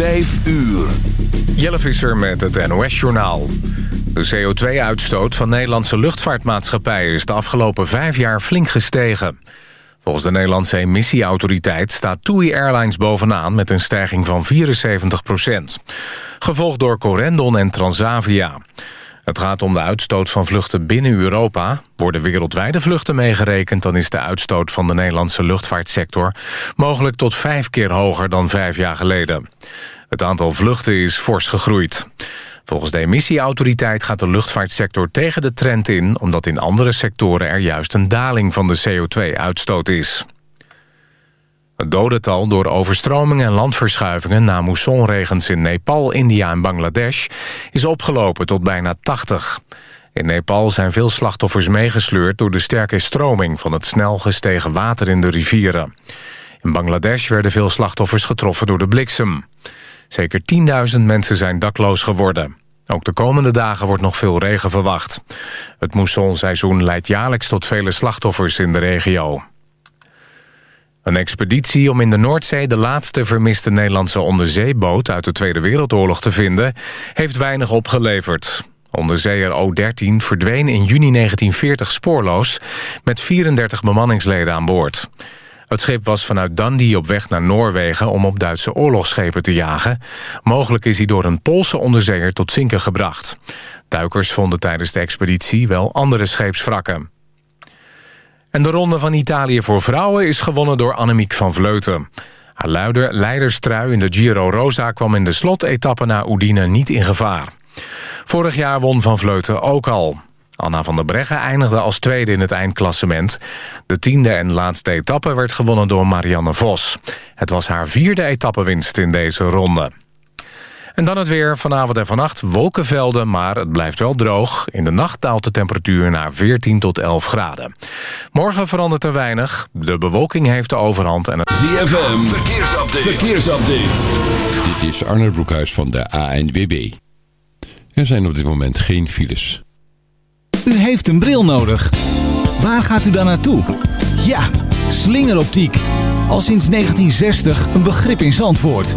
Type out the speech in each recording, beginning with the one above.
Vijf uur. Jelle Visser met het NOS-journaal. De CO2-uitstoot van Nederlandse luchtvaartmaatschappijen... is de afgelopen vijf jaar flink gestegen. Volgens de Nederlandse emissieautoriteit staat TUI Airlines bovenaan... met een stijging van 74 procent. Gevolgd door Corendon en Transavia. Het gaat om de uitstoot van vluchten binnen Europa. Worden wereldwijde vluchten meegerekend... dan is de uitstoot van de Nederlandse luchtvaartsector... mogelijk tot vijf keer hoger dan vijf jaar geleden. Het aantal vluchten is fors gegroeid. Volgens de emissieautoriteit gaat de luchtvaartsector tegen de trend in... omdat in andere sectoren er juist een daling van de CO2-uitstoot is. Het dodental door overstromingen en landverschuivingen... na moessonregens in Nepal, India en Bangladesh... is opgelopen tot bijna 80. In Nepal zijn veel slachtoffers meegesleurd... door de sterke stroming van het snel gestegen water in de rivieren. In Bangladesh werden veel slachtoffers getroffen door de bliksem. Zeker 10.000 mensen zijn dakloos geworden. Ook de komende dagen wordt nog veel regen verwacht. Het moessonseizoen leidt jaarlijks tot vele slachtoffers in de regio. Een expeditie om in de Noordzee de laatste vermiste Nederlandse onderzeeboot uit de Tweede Wereldoorlog te vinden, heeft weinig opgeleverd. Onderzeeër O-13 verdween in juni 1940 spoorloos met 34 bemanningsleden aan boord. Het schip was vanuit Dundee op weg naar Noorwegen om op Duitse oorlogsschepen te jagen. Mogelijk is hij door een Poolse onderzeeër tot zinken gebracht. Duikers vonden tijdens de expeditie wel andere scheepswrakken. En de ronde van Italië voor vrouwen is gewonnen door Annemiek van Vleuten. Haar luider, leiderstrui in de Giro Rosa kwam in de slotetappe naar Udine niet in gevaar. Vorig jaar won Van Vleuten ook al. Anna van der Breggen eindigde als tweede in het eindklassement. De tiende en laatste etappe werd gewonnen door Marianne Vos. Het was haar vierde etappewinst in deze ronde. En dan het weer. Vanavond en vannacht wolkenvelden, maar het blijft wel droog. In de nacht daalt de temperatuur naar 14 tot 11 graden. Morgen verandert er weinig. De bewolking heeft de overhand. En het... ZFM, verkeersupdate. verkeersupdate. Dit is Arnold Broekhuis van de ANWB. Er zijn op dit moment geen files. U heeft een bril nodig. Waar gaat u dan naartoe? Ja, slingeroptiek. Al sinds 1960 een begrip in Zandvoort.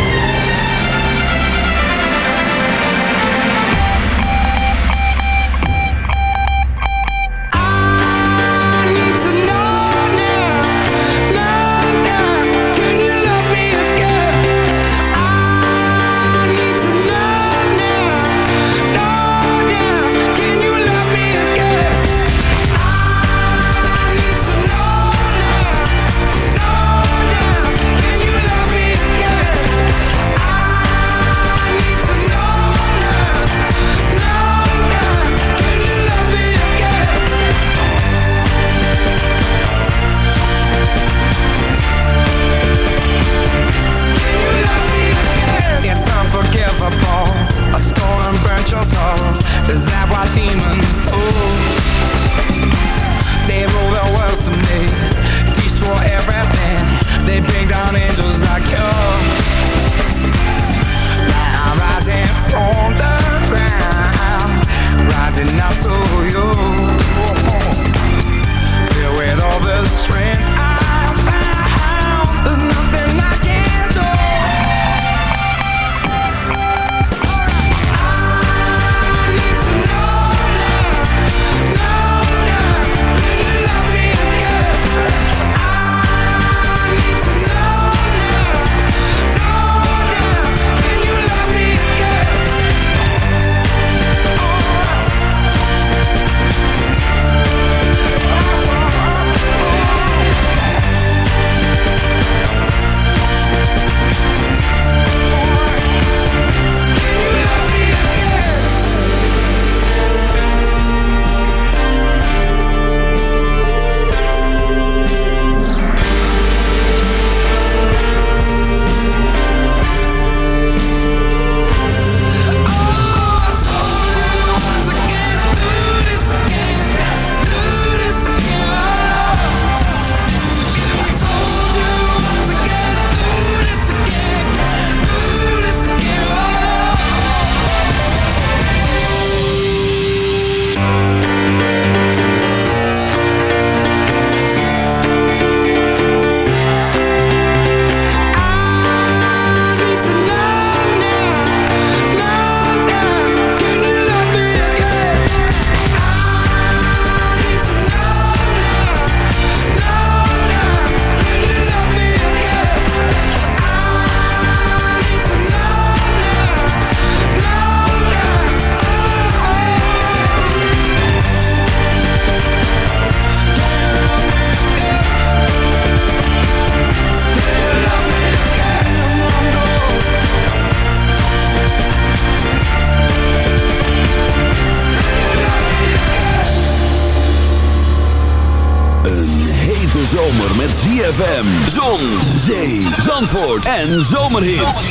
Cause I en zomerhits.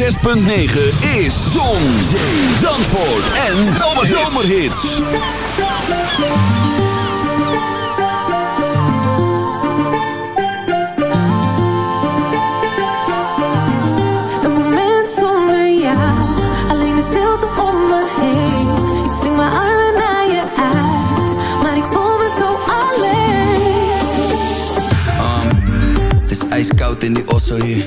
106.9 is Zon, Zee, Zandvoort en Zomerhits. Een moment zonder jou, alleen de stilte om me heen. Ik zing mijn armen naar je uit, maar ik voel me zo alleen. Um, het is ijskoud in die osso hier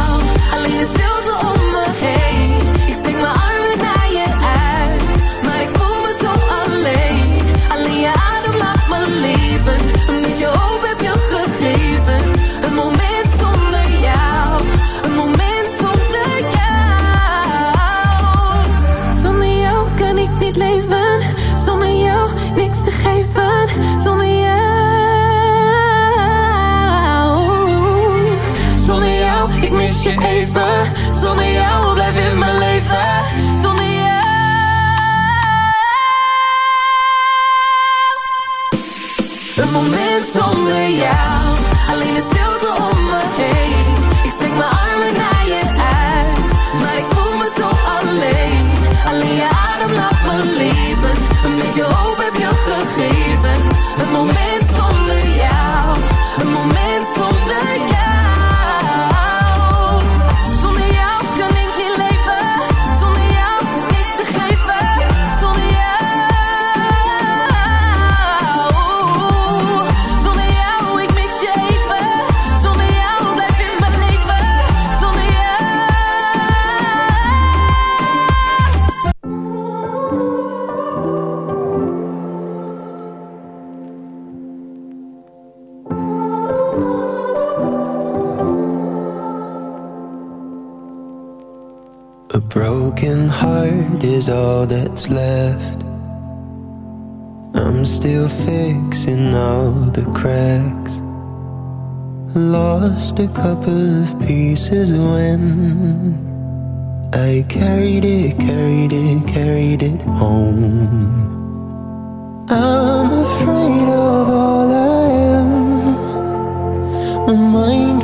Alleen de stilte om me heen. Ik strek mijn armen naar je uit. Maar ik voel me zo alleen. Alleen je adem laat me leven. Een beetje hoop heb je gegeven Een moment zonder jou. Een moment I'm still fixing all the cracks. Lost a couple of pieces when I carried it, carried it, carried it home. I'm afraid of all I am. My mind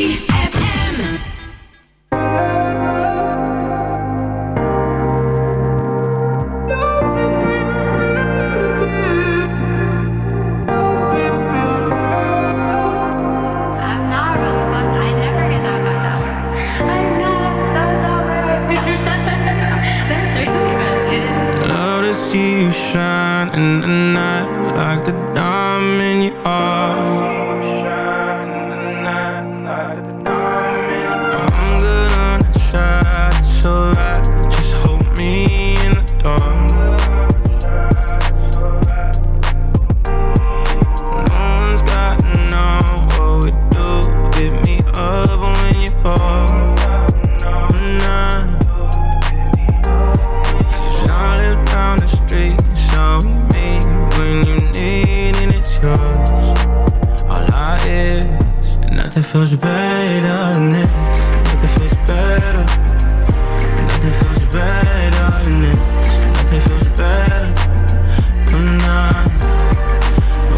better than this Nothing feels better. Nothing feels better than this Nothing feels better.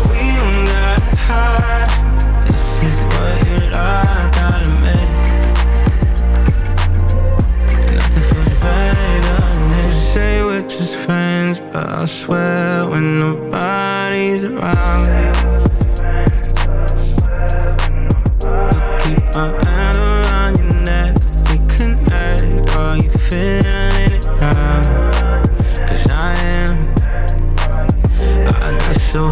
We don't gotta hide. This is what you like Nothing feels better than this you Say we're just friends But I swear when nobody's around. my hand around your neck. We connect. Are you feeling it now? Cause I am. I'm so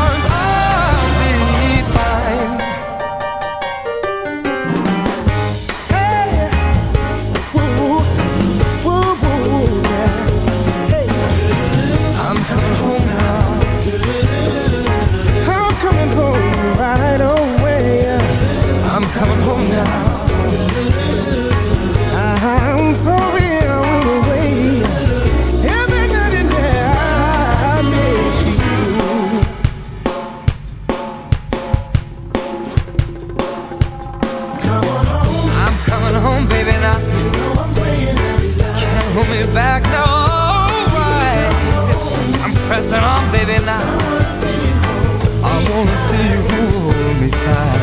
pull me back now. Alright, I'm pressing on, baby, now. I wanna feel you hold me tight.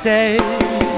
stay.